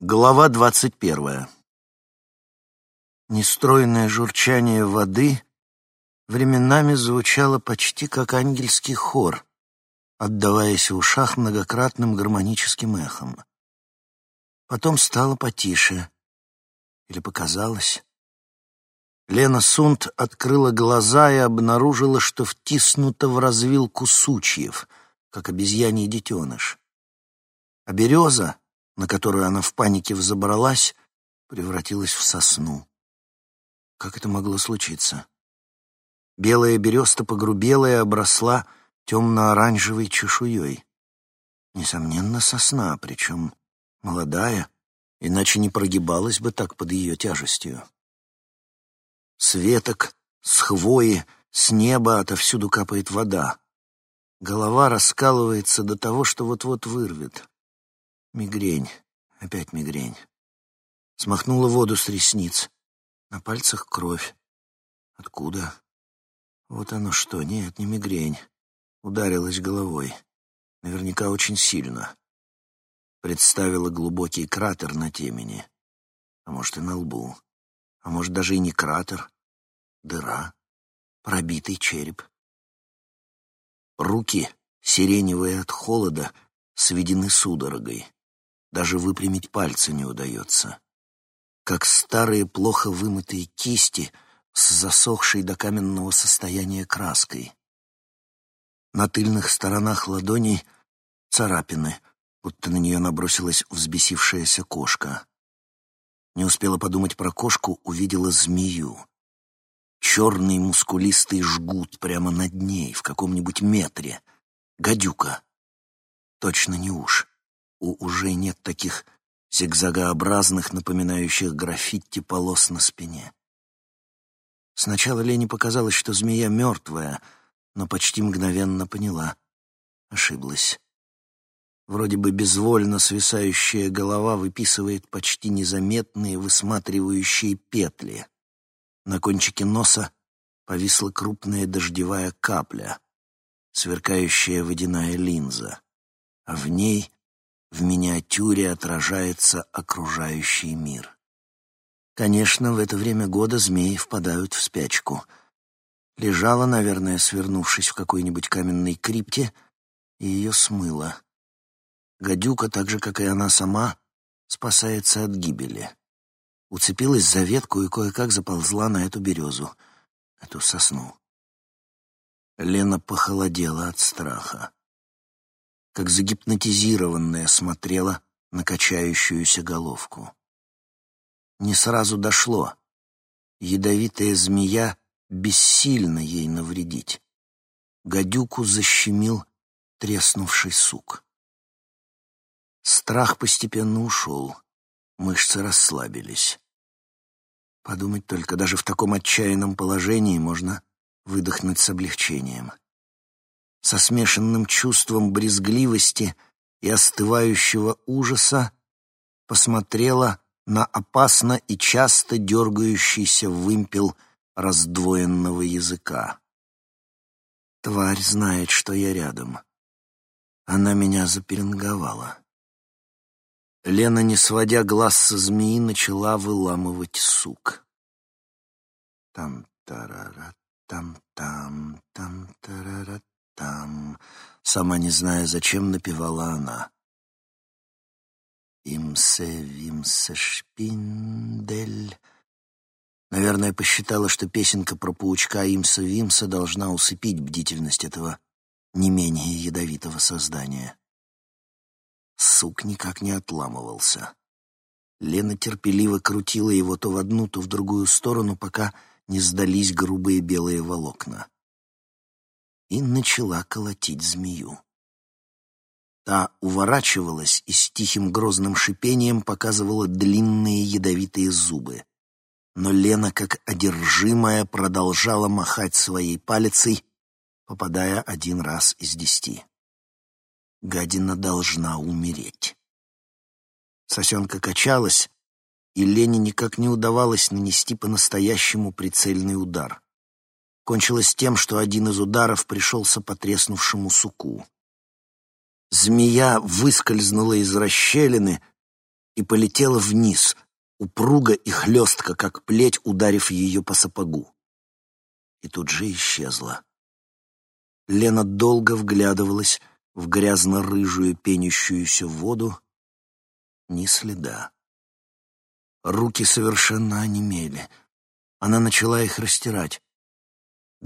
Глава двадцать первая. Нестройное журчание воды временами звучало почти как ангельский хор, отдаваясь в ушах многократным гармоническим эхом. Потом стало потише. Или показалось? Лена Сунд открыла глаза и обнаружила, что втиснута в развилку сучьев, как обезьяний детеныш. А береза на которую она в панике взобралась, превратилась в сосну. Как это могло случиться? Белая береста погрубела и обросла темно-оранжевой чешуей. Несомненно, сосна, причем молодая, иначе не прогибалась бы так под ее тяжестью. С веток, с хвои, с неба отовсюду капает вода. Голова раскалывается до того, что вот-вот вырвет. Мигрень. Опять мигрень. Смахнула воду с ресниц. На пальцах кровь. Откуда? Вот оно что. Нет, не мигрень. Ударилась головой. Наверняка очень сильно. Представила глубокий кратер на темени. А может, и на лбу. А может, даже и не кратер. Дыра. Пробитый череп. Руки, сиреневые от холода, сведены судорогой. Даже выпрямить пальцы не удается. Как старые плохо вымытые кисти с засохшей до каменного состояния краской. На тыльных сторонах ладоней царапины, будто на нее набросилась взбесившаяся кошка. Не успела подумать про кошку, увидела змею. Черный мускулистый жгут прямо над ней, в каком-нибудь метре. Гадюка. Точно не уж у уже нет таких зигзагообразных, напоминающих граффити полос на спине. Сначала Лене показалось, что змея мертвая, но почти мгновенно поняла. Ошиблась. Вроде бы безвольно свисающая голова выписывает почти незаметные высматривающие петли. На кончике носа повисла крупная дождевая капля, сверкающая водяная линза, а в ней в миниатюре отражается окружающий мир. Конечно, в это время года змеи впадают в спячку. Лежала, наверное, свернувшись в какой-нибудь каменной крипте, и ее смыло. Гадюка, так же, как и она сама, спасается от гибели. Уцепилась за ветку и кое-как заползла на эту березу, эту сосну. Лена похолодела от страха как загипнотизированная смотрела на качающуюся головку. Не сразу дошло. Ядовитая змея бессильно ей навредить. Гадюку защемил треснувший сук. Страх постепенно ушел, мышцы расслабились. Подумать только, даже в таком отчаянном положении можно выдохнуть с облегчением со смешанным чувством брезгливости и остывающего ужаса, посмотрела на опасно и часто дергающийся вымпел раздвоенного языка. Тварь знает, что я рядом. Она меня заперинговала. Лена, не сводя глаз со змеи, начала выламывать сук. Там-тарара, там-там, там-тарара, там, сама не зная, зачем напевала она. «Имсе, вимсе, шпиндель». Наверное, посчитала, что песенка про паучка Имса Вимса должна усыпить бдительность этого не менее ядовитого создания. Сук никак не отламывался. Лена терпеливо крутила его то в одну, то в другую сторону, пока не сдались грубые белые волокна и начала колотить змею. Та уворачивалась и с тихим грозным шипением показывала длинные ядовитые зубы. Но Лена, как одержимая, продолжала махать своей палицей, попадая один раз из десяти. Гадина должна умереть. Сосенка качалась, и Лене никак не удавалось нанести по-настоящему прицельный удар кончилось тем, что один из ударов пришелся по треснувшему суку. Змея выскользнула из расщелины, и полетела вниз, упруго и хлестко, как плеть, ударив ее по сапогу. И тут же исчезла. Лена долго вглядывалась в грязно-рыжую пенящуюся воду. Ни следа. Руки совершенно онемели. Она начала их растирать.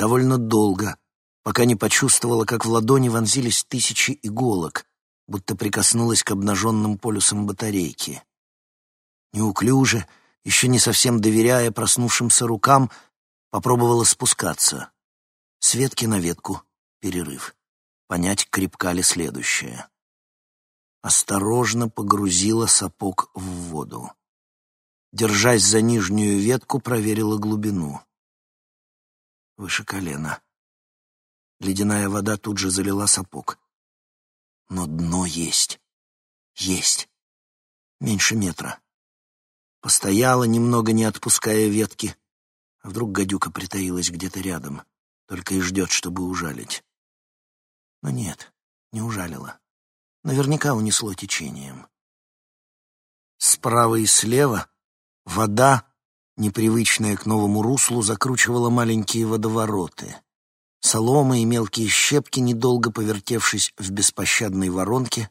Довольно долго, пока не почувствовала, как в ладони вонзились тысячи иголок, будто прикоснулась к обнаженным полюсам батарейки. Неуклюже, еще не совсем доверяя проснувшимся рукам, попробовала спускаться. С ветки на ветку, перерыв. Понять, крепка ли следующее. Осторожно погрузила сапог в воду. Держась за нижнюю ветку, проверила глубину. Выше колена. Ледяная вода тут же залила сапог. Но дно есть. Есть. Меньше метра. Постояла, немного не отпуская ветки. А вдруг гадюка притаилась где-то рядом, только и ждет, чтобы ужалить. Но нет, не ужалила. Наверняка унесло течением. Справа и слева вода, непривычная к новому руслу, закручивала маленькие водовороты. Солома и мелкие щепки, недолго повертевшись в беспощадной воронке,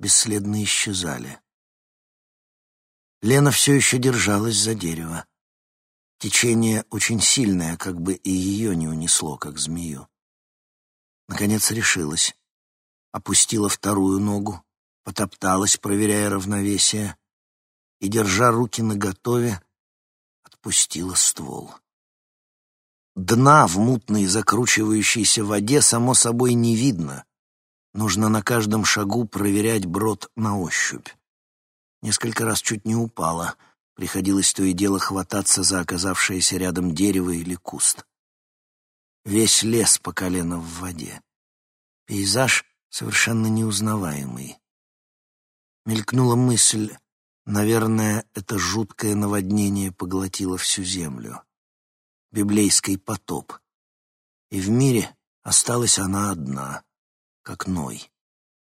бесследно исчезали. Лена все еще держалась за дерево. Течение очень сильное, как бы и ее не унесло, как змею. Наконец решилась. Опустила вторую ногу, потопталась, проверяя равновесие, и, держа руки наготове, отпустила ствол. Дна в мутной закручивающейся воде, само собой, не видно. Нужно на каждом шагу проверять брод на ощупь. Несколько раз чуть не упала. Приходилось то и дело хвататься за оказавшееся рядом дерево или куст. Весь лес по колено в воде. Пейзаж совершенно неузнаваемый. Мелькнула мысль, наверное, это жуткое наводнение поглотило всю землю библейский потоп. И в мире осталась она одна, как Ной,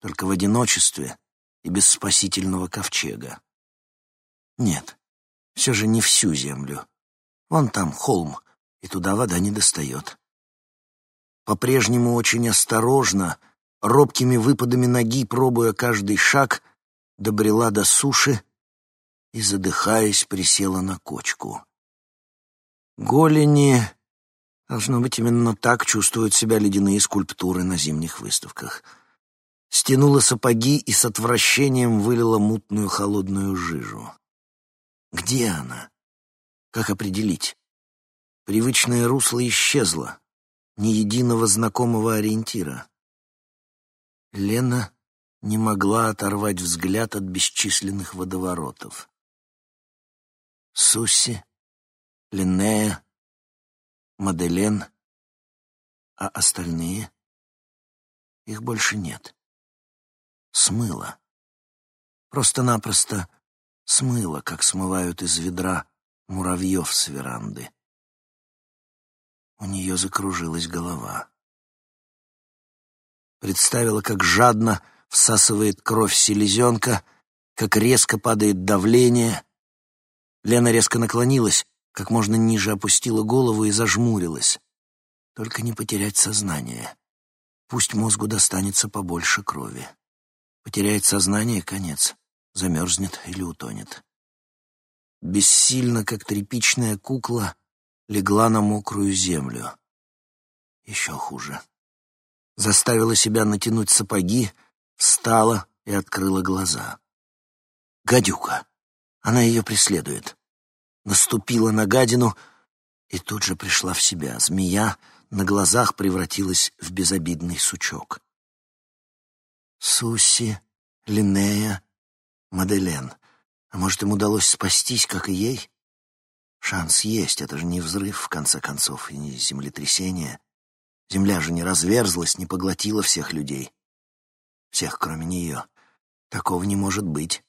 только в одиночестве и без спасительного ковчега. Нет, все же не всю землю. Вон там холм, и туда вода не достает. По-прежнему очень осторожно, робкими выпадами ноги, пробуя каждый шаг, добрела до суши и, задыхаясь, присела на кочку. Голени... Должно быть, именно так чувствуют себя ледяные скульптуры на зимних выставках. Стянула сапоги и с отвращением вылила мутную холодную жижу. Где она? Как определить? Привычное русло исчезло. Ни единого знакомого ориентира. Лена не могла оторвать взгляд от бесчисленных водоворотов. Суси Линнея, Маделен, а остальные? Их больше нет. Смыло. Просто-напросто смыло, как смывают из ведра муравьев с веранды. У нее закружилась голова. Представила, как жадно всасывает кровь селезенка, как резко падает давление. Лена резко наклонилась, как можно ниже опустила голову и зажмурилась. Только не потерять сознание. Пусть мозгу достанется побольше крови. Потеряет сознание — конец. Замерзнет или утонет. Бессильно, как тряпичная кукла, легла на мокрую землю. Еще хуже. Заставила себя натянуть сапоги, встала и открыла глаза. Гадюка. Она ее преследует наступила на гадину и тут же пришла в себя. Змея на глазах превратилась в безобидный сучок. Суси, Линнея, Маделен. А может, им удалось спастись, как и ей? Шанс есть, это же не взрыв, в конце концов, и не землетрясение. Земля же не разверзлась, не поглотила всех людей. Всех, кроме нее. Такого не может быть.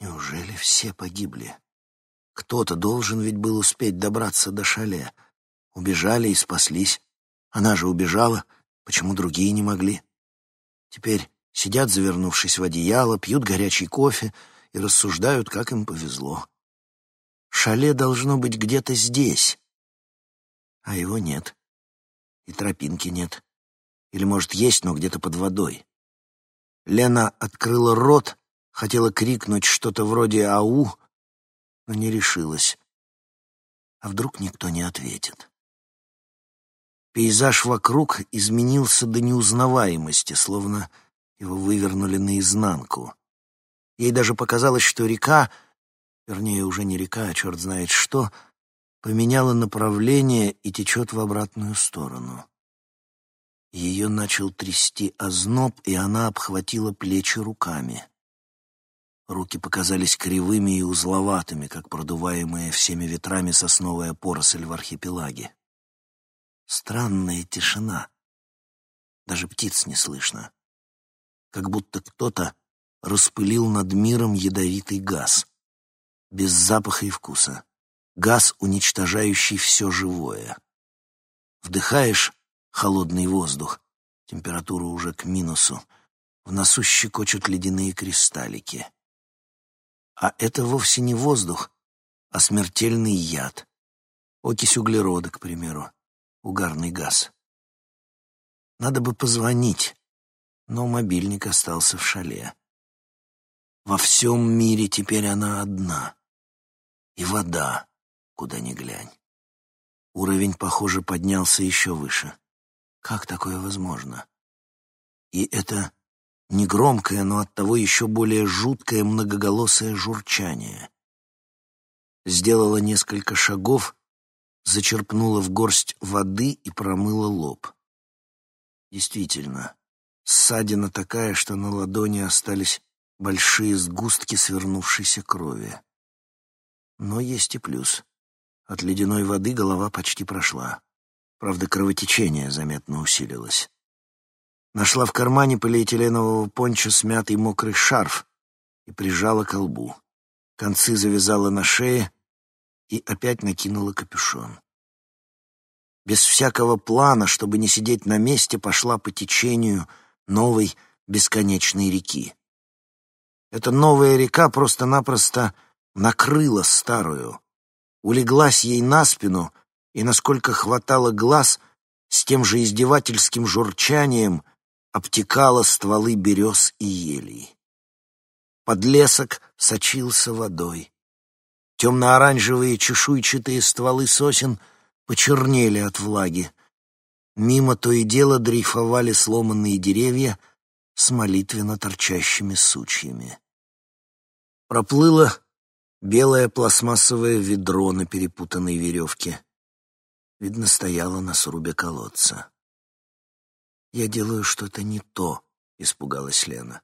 Неужели все погибли? Кто-то должен ведь был успеть добраться до шале. Убежали и спаслись. Она же убежала, почему другие не могли? Теперь сидят, завернувшись в одеяло, пьют горячий кофе и рассуждают, как им повезло. Шале должно быть где-то здесь, а его нет. И тропинки нет. Или, может, есть, но где-то под водой. Лена открыла рот, хотела крикнуть что-то вроде «Ау!», но не решилась. А вдруг никто не ответит? Пейзаж вокруг изменился до неузнаваемости, словно его вывернули наизнанку. Ей даже показалось, что река, вернее, уже не река, а черт знает что, поменяла направление и течет в обратную сторону. Ее начал трясти озноб, и она обхватила плечи руками. Руки показались кривыми и узловатыми, как продуваемая всеми ветрами сосновая поросль в архипелаге. Странная тишина. Даже птиц не слышно. Как будто кто-то распылил над миром ядовитый газ. Без запаха и вкуса. Газ, уничтожающий все живое. Вдыхаешь холодный воздух, температура уже к минусу. В носу щекочут ледяные кристаллики. А это вовсе не воздух, а смертельный яд. Окись углерода, к примеру угарный газ. Надо бы позвонить, но мобильник остался в шале. Во всем мире теперь она одна. И вода, куда ни глянь. Уровень, похоже, поднялся еще выше. Как такое возможно? И это негромкое, но оттого еще более жуткое многоголосое журчание. Сделала несколько шагов зачерпнула в горсть воды и промыла лоб. Действительно, ссадина такая, что на ладони остались большие сгустки свернувшейся крови. Но есть и плюс. От ледяной воды голова почти прошла. Правда, кровотечение заметно усилилось. Нашла в кармане полиэтиленового понча смятый мокрый шарф и прижала к лбу. Концы завязала на шее, и опять накинула капюшон. Без всякого плана, чтобы не сидеть на месте, пошла по течению новой бесконечной реки. Эта новая река просто-напросто накрыла старую, улеглась ей на спину и, насколько хватало глаз, с тем же издевательским журчанием обтекала стволы берез и елей. Подлесок сочился водой. Темно-оранжевые чешуйчатые стволы сосен почернели от влаги. Мимо то и дело дрейфовали сломанные деревья с молитвенно торчащими сучьями. Проплыло белое пластмассовое ведро на перепутанной веревке. Видно, стояло на срубе колодца. «Я делаю что-то не то», — испугалась Лена.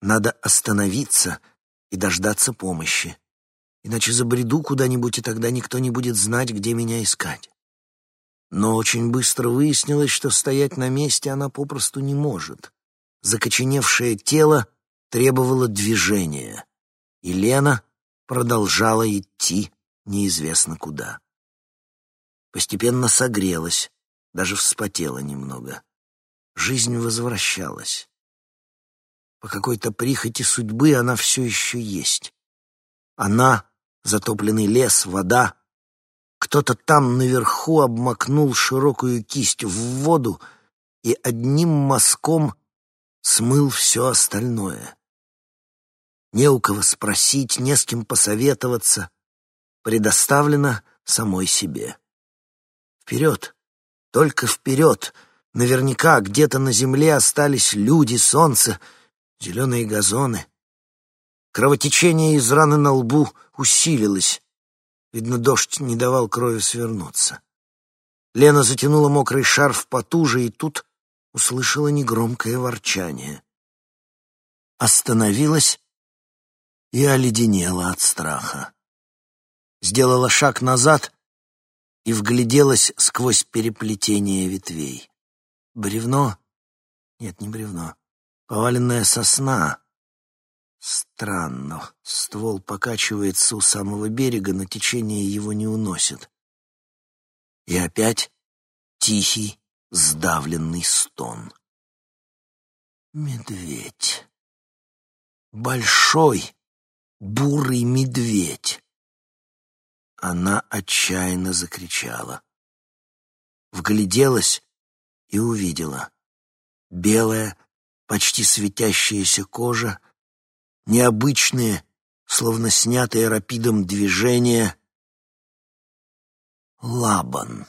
«Надо остановиться и дождаться помощи иначе забреду куда-нибудь, и тогда никто не будет знать, где меня искать. Но очень быстро выяснилось, что стоять на месте она попросту не может. Закоченевшее тело требовало движения, и Лена продолжала идти неизвестно куда. Постепенно согрелась, даже вспотела немного. Жизнь возвращалась. По какой-то прихоти судьбы она все еще есть. Она затопленный лес, вода. Кто-то там наверху обмакнул широкую кисть в воду и одним мазком смыл все остальное. Не у кого спросить, не с кем посоветоваться. Предоставлено самой себе. Вперед, только вперед. Наверняка где-то на земле остались люди, солнце, зеленые газоны — Кровотечение из раны на лбу усилилось. Видно, дождь не давал крови свернуться. Лена затянула мокрый шарф потуже, и тут услышала негромкое ворчание. Остановилась и оледенела от страха. Сделала шаг назад и вгляделась сквозь переплетение ветвей. Бревно? Нет, не бревно. Поваленная сосна Странно. Ствол покачивается у самого берега, но течение его не уносит. И опять тихий, сдавленный стон. Медведь. Большой, бурый медведь. Она отчаянно закричала. Вгляделась и увидела. Белая, почти светящаяся кожа, необычные, словно снятые рапидом движения. Лабан.